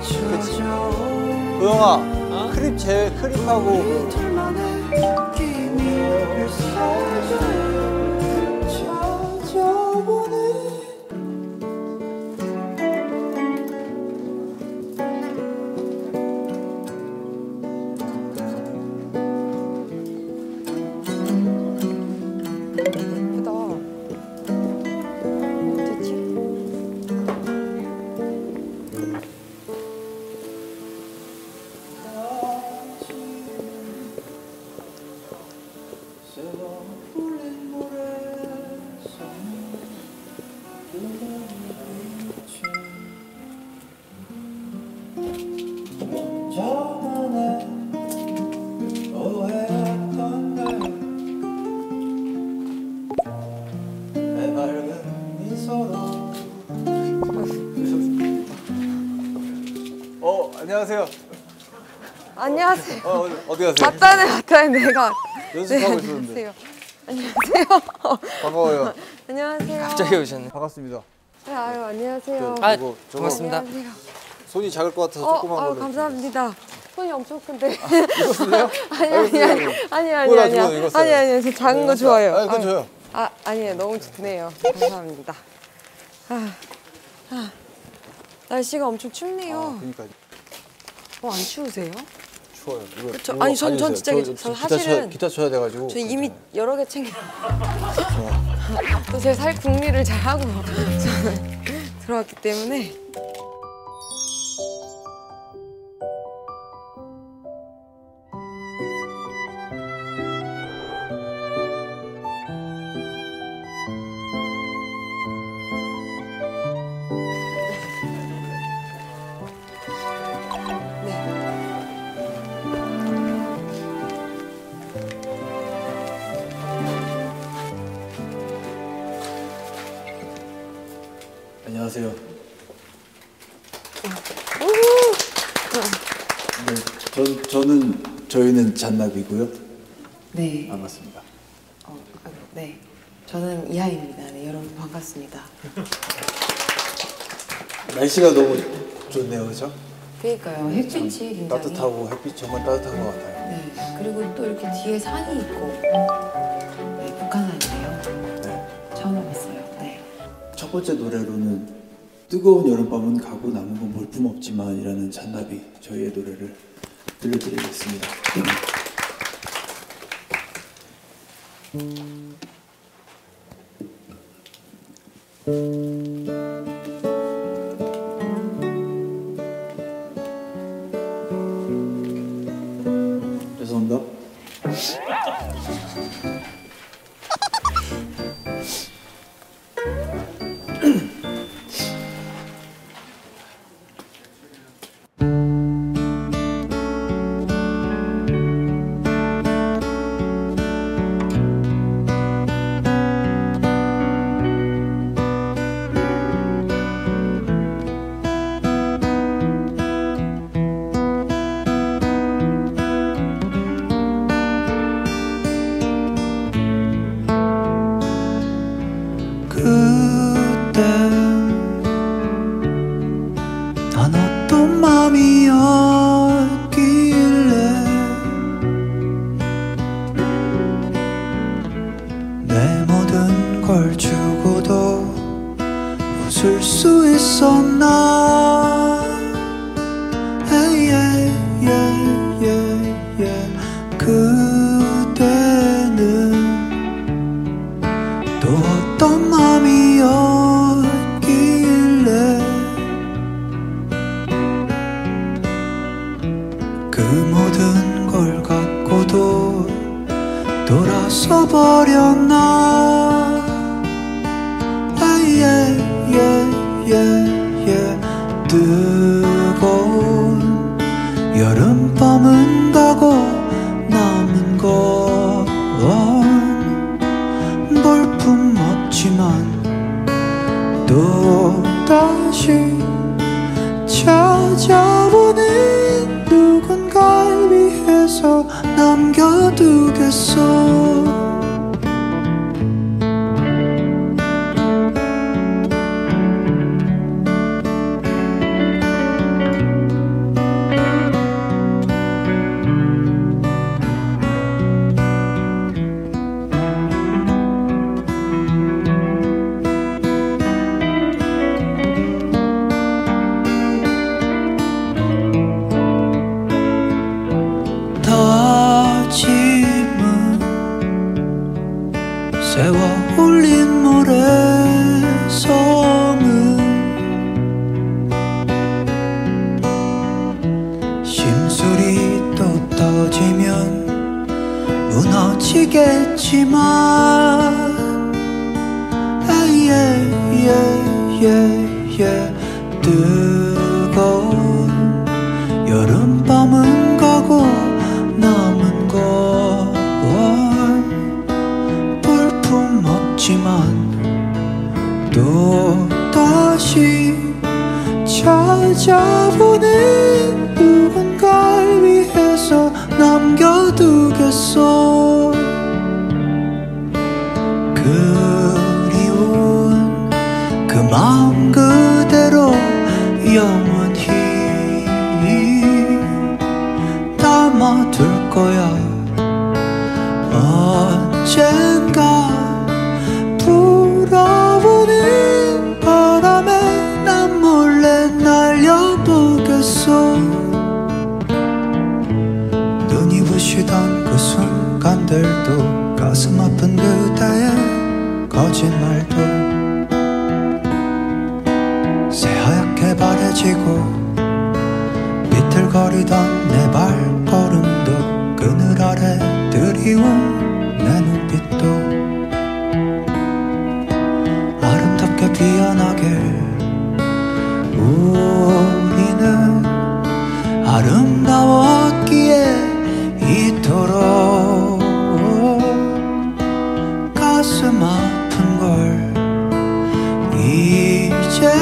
그치. 우영아, 어? 크립 제 크립하고. 안녕하세요. 어 어디- 가세요? 맞다네, 맞다네, 내가. 연습하고 네, 있었는데 안녕하세요. 안녕하세요. 반가워요 안녕하세요. 갑자기 오셨네. 반갑습니다 네, 아유, 안녕하세요. 아, 저거, 저거 반갑습니다. 안녕하세요. 손이 작을 것 같아서 어, 조그만 걸로 감사합니다. 손이 엄청 큰데. 이거 쓸래요? 아니, 아니, 아니, 아니, 아니, 아니, 아니, 이거 써요. 아니, 아니, 저 작은 거 좋아요. 아 그건 줘요 아, 아니에요. 너무 좋네요. 감사합니다. 아, 아, 날씨가 엄청 춥네요. 아 그니까 어, 안 추우세요? 추워요 이거 그쵸. 이거 아니, 전- 전. 진짜 저, 저 사실은 쳐, 기타 쳐야 돼가지고 저 이미 여러 개 챙겨. 또제살 궁리를 잘 하고 저는 들어왔기 때문에. 안녕하세요. 네, 전, 저는 저희는 잔나비고요. 네. 반갑습니다. 어, 아, 네. 저는 이하입니다. 네, 여러분 반갑습니다. 날씨가 너무 좋네요, 그렇죠? 그러니까요. 햇빛이 굉장히 따뜻하고 햇빛 정말 따뜻한 것 같아요. 네. 그리고 또 이렇게 뒤에 산이 있고 네, 북한산이에요. 네. 처음 와봤어요. 네. 첫 번째 노래로는 뜨거운 여름밤은 가고 남은 건 볼품없지만이라는 잔나비 저희의 노래를 들려드리겠습니다. 죄 수 있었나? 에이, 예, 예, 예. 그때는 또 어떤 맘이었길래? 그 모든 걸 갖고도 돌아서 버렸나 뜨거운 여름밤은 가고 남은 건 볼품 없지만 또 다시 찾아오는 누군가를 위해서 남겨두겠어 없지만. 예예예예 뜨거운 여름밤은 가고 남은 걸 볼품 없지만 또 다시 찾아보는 누군가를 위해서 남겨두겠어 거야. 언젠가 불어오는 바람에 난 몰래 날려보겠어. 눈이 부시던 그 순간들도 가슴 아픈 그대의 거짓말도 새하얗게 바래지고 비틀거리던 내 발걸음도 그늘 아래 드리운 내 눈빛도 아름답게 피어나길 우리는 아름다웠기에 이토록 가슴 아픈 걸 이제야